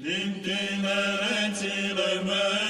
لانتمارات الأمان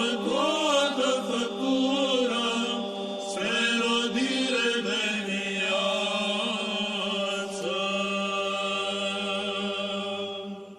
الأرض